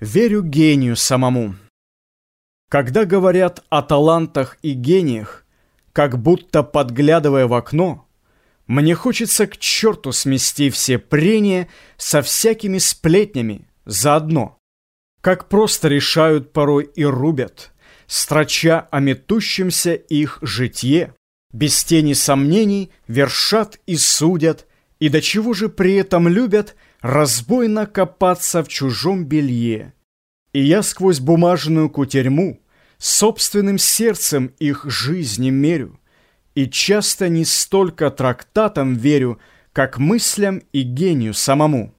Верю гению самому. Когда говорят о талантах и гениях, как будто подглядывая в окно, мне хочется к черту смести все прения со всякими сплетнями заодно. Как просто решают порой и рубят, строча о метущемся их житье, без тени сомнений вершат и судят, и до чего же при этом любят – разбойно копаться в чужом белье. И я сквозь бумажную кутерьму собственным сердцем их жизни мерю, и часто не столько трактатам верю, как мыслям и гению самому.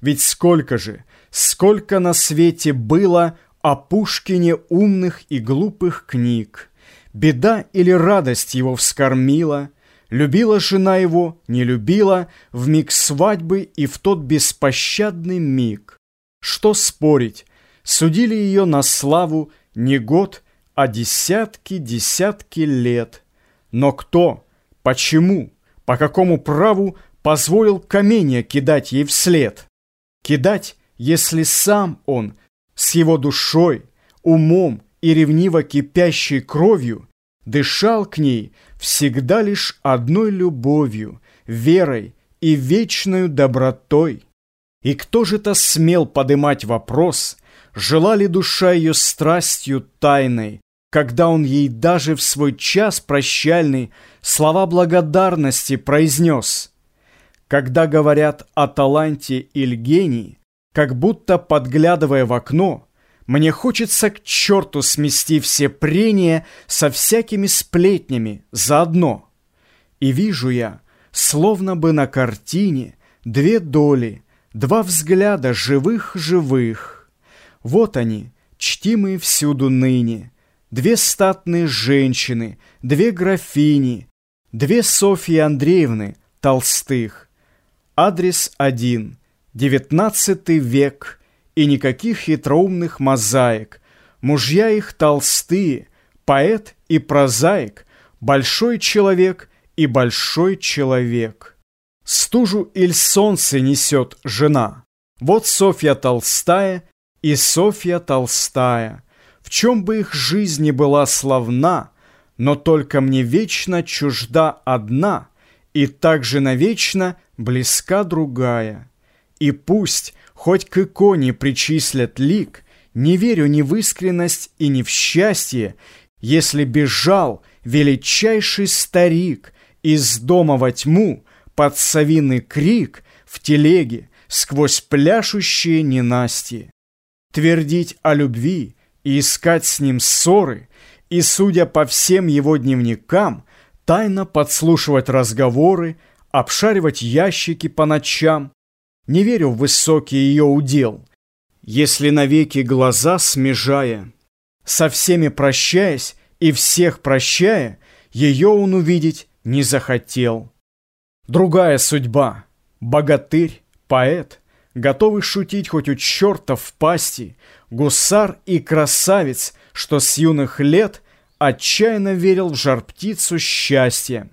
Ведь сколько же, сколько на свете было о Пушкине умных и глупых книг. Беда или радость его вскормила, Любила жена его, не любила В миг свадьбы и в тот беспощадный миг. Что спорить, судили ее на славу Не год, а десятки-десятки лет. Но кто, почему, по какому праву Позволил каменья кидать ей вслед? Кидать, если сам он с его душой, умом и ревниво кипящей кровью дышал к ней всегда лишь одной любовью, верой и вечной добротой. И кто же-то смел подымать вопрос, жила ли душа ее страстью тайной, когда он ей даже в свой час прощальный слова благодарности произнес. Когда говорят о таланте или гении, как будто подглядывая в окно, мне хочется к черту смести все прения со всякими сплетнями заодно. И вижу я, словно бы на картине, две доли, два взгляда живых-живых. Вот они, чтимые всюду ныне, две статные женщины, две графини, две Софьи Андреевны Толстых. Адрес один, девятнадцатый век — и никаких хитроумных мозаик. Мужья их толстые, поэт и прозаик, большой человек и большой человек. Стужу иль солнце несет жена. Вот Софья Толстая и Софья Толстая. В чем бы их жизнь не была славна, но только мне вечно чужда одна, и также навечно близка другая. И пусть Хоть к иконе причислят лик, Не верю ни в искренность и ни в счастье, Если бежал величайший старик Из дома во тьму под совиный крик В телеге сквозь пляшущие ненастье. Твердить о любви и искать с ним ссоры, И, судя по всем его дневникам, Тайно подслушивать разговоры, Обшаривать ящики по ночам, не верю в высокий ее удел, Если навеки глаза смежая, Со всеми прощаясь и всех прощая, Ее он увидеть не захотел. Другая судьба, богатырь, поэт, Готовый шутить хоть у черта в пасти, Гусар и красавец, что с юных лет Отчаянно верил в жар-птицу счастья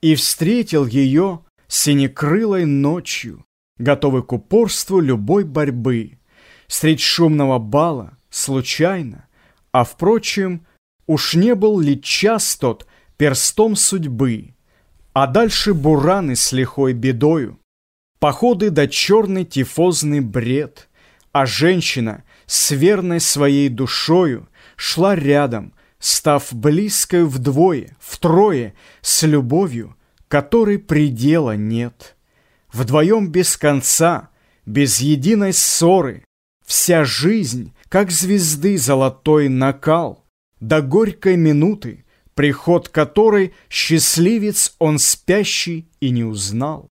И встретил ее синекрылой ночью, готовый к упорству любой борьбы. Средь шумного бала, случайно, а, впрочем, уж не был ли час тот перстом судьбы, а дальше бураны с лихой бедою, походы до черный тифозный бред, а женщина с верной своей душою шла рядом, став близкой вдвое, втрое, с любовью, которой предела нет. Вдвоем без конца, без единой ссоры, Вся жизнь, как звезды золотой накал, До горькой минуты, приход которой Счастливец он спящий и не узнал.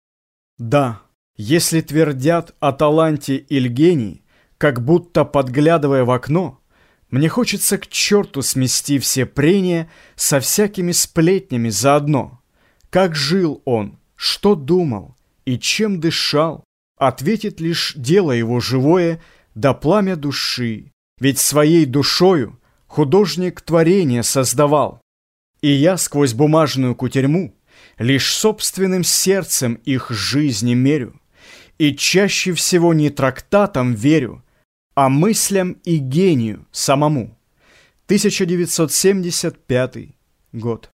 Да, если твердят о таланте или гении, Как будто подглядывая в окно, Мне хочется к черту смести все прения Со всякими сплетнями заодно. Как жил он, что думал, и чем дышал, ответит лишь дело его живое да пламя души, ведь своей душою художник творение создавал. И я сквозь бумажную кутерьму лишь собственным сердцем их жизни мерю, и чаще всего не трактатам верю, а мыслям и гению самому. 1975 год.